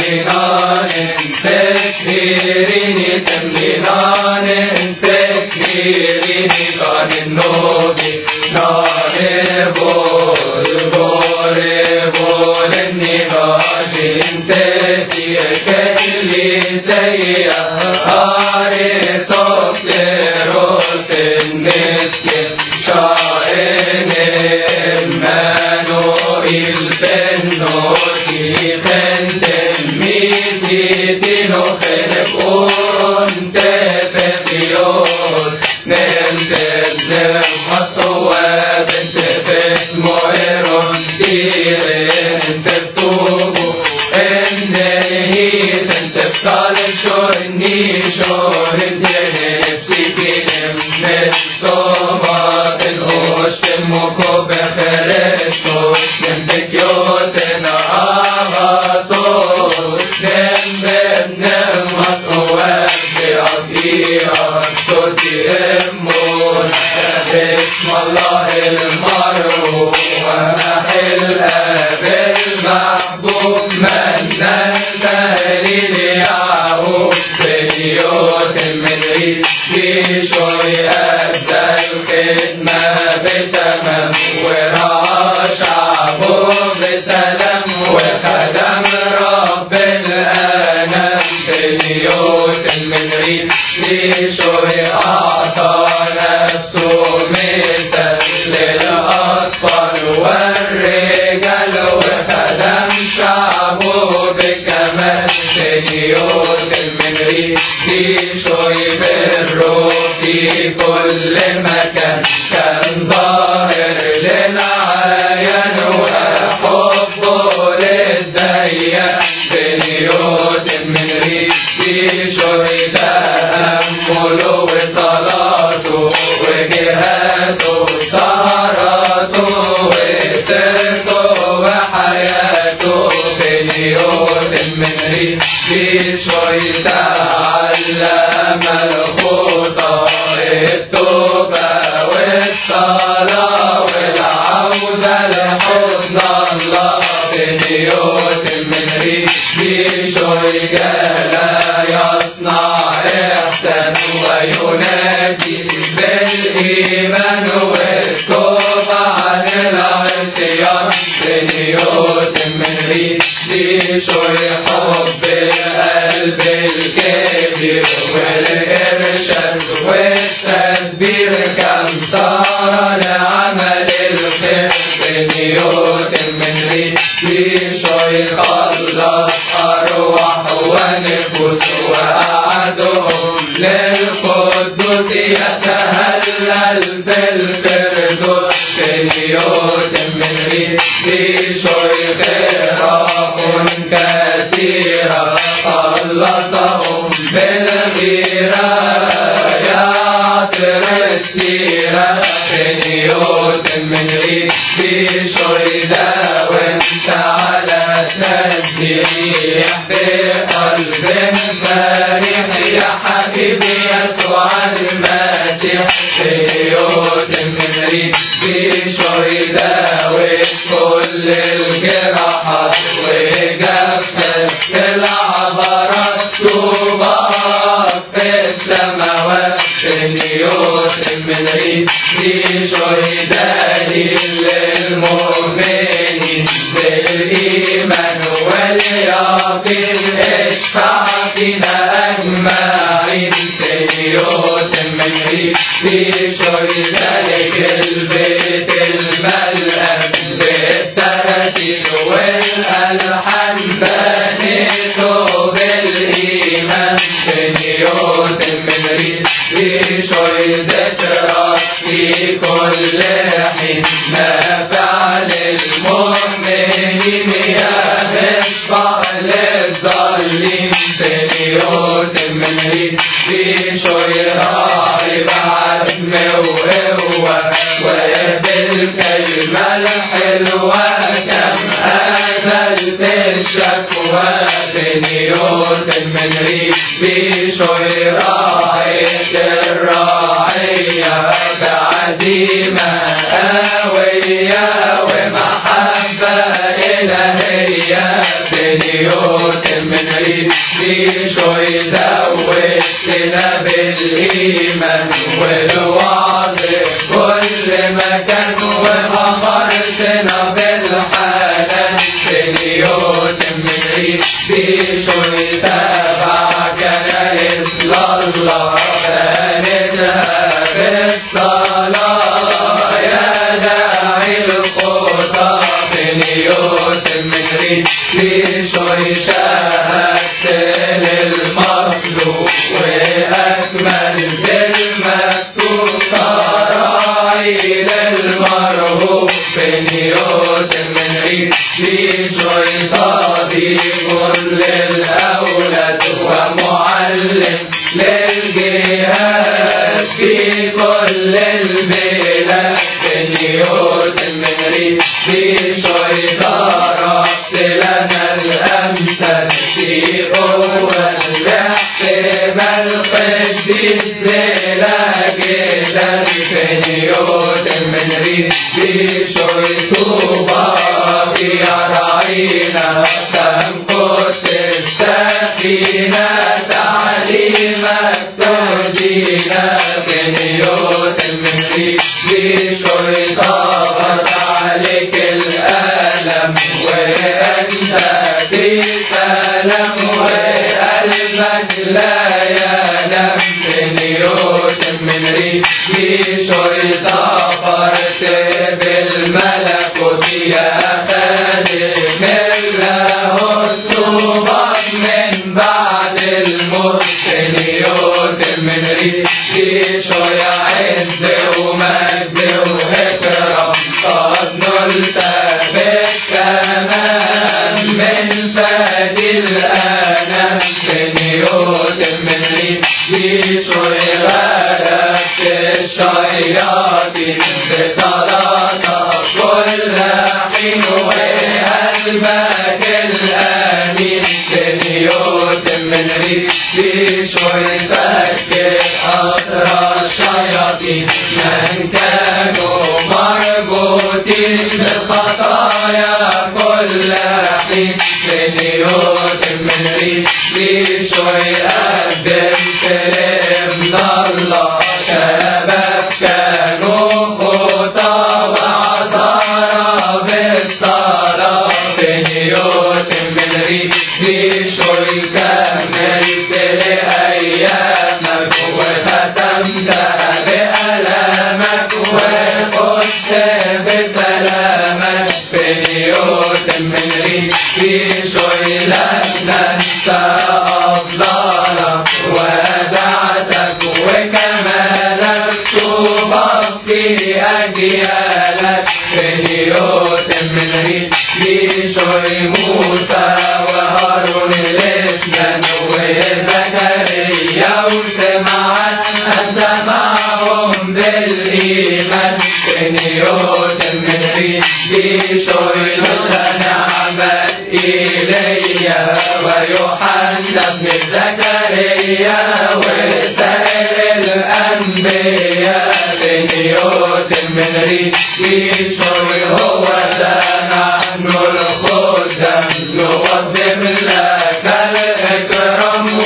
تیرا Moko بالروح في كل مكان كان ظاهر للعيان وحبه للديان بنيوت من ريشي شهداء أمله وصلاته وجهاته وسهراته وسرته وحياته بنيوت من ريشي شهداء إلا ما التوبة والصلاة الله بنيوت يصنع إحسان وينادي بالإيمان والتوبة عن العصيان بنيوت حب القلب Hero Vishwari, Vishwari, Bir şöyle gel من في شوي زودتنا بالإيمان. والوعي ريش طغت عليك الألم وأنت في سلام وقلبك لا ينام بنيوت من ريش طغت بالملكوت يا خادم له الطوبى من بعد الموت بنيوت من ريش ويعز ريش ويفكر أسرى الشياطين من كانوا مربوطين بالخطايا كل حين بنيوت من ريش ويقدم سلم الله شباب كانوا خطى وعصارى بالصلاة بنيوت من ريش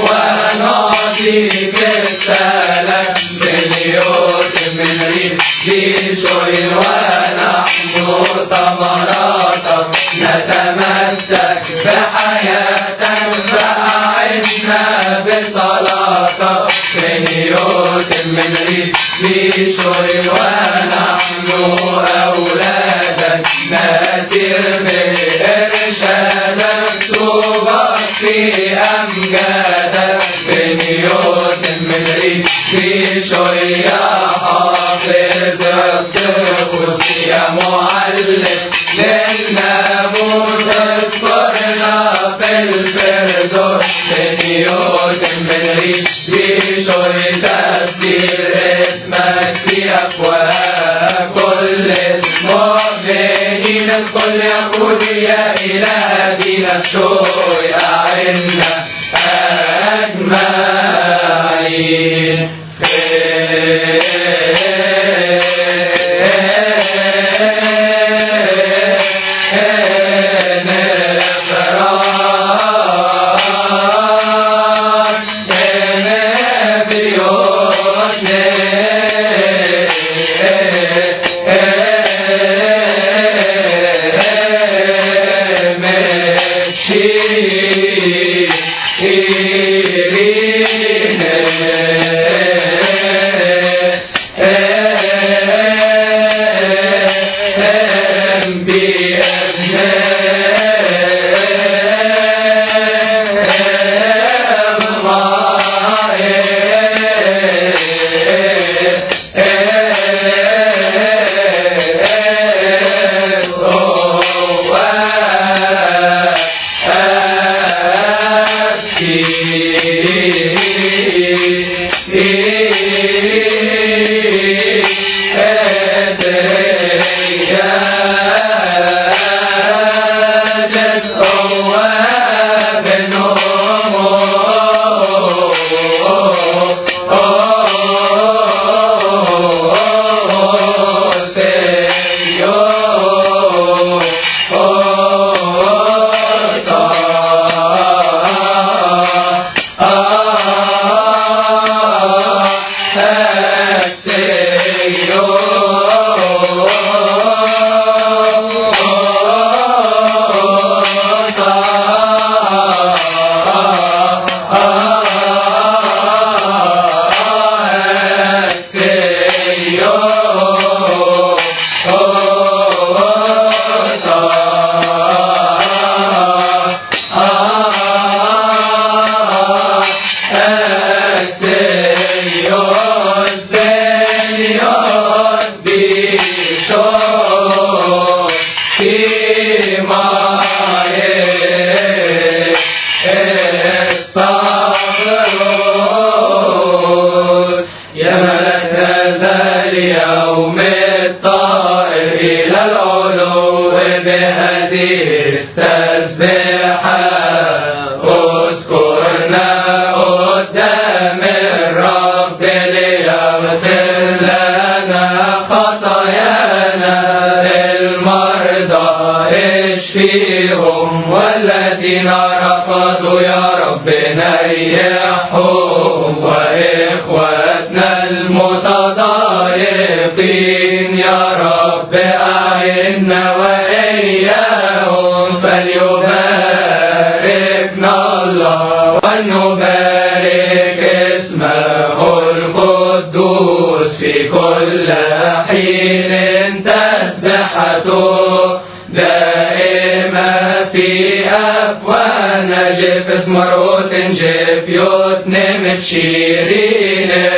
ونعطيك السلام بنيوت من ريش ونحن ثمراتك ريش تفسير اسمك في أفواه كل المؤمنين الكل يقول يا إله دينك فيهم والذين نار قد يا رب نيم Jefes Maroten, Jefiot, Nemet, Shirine,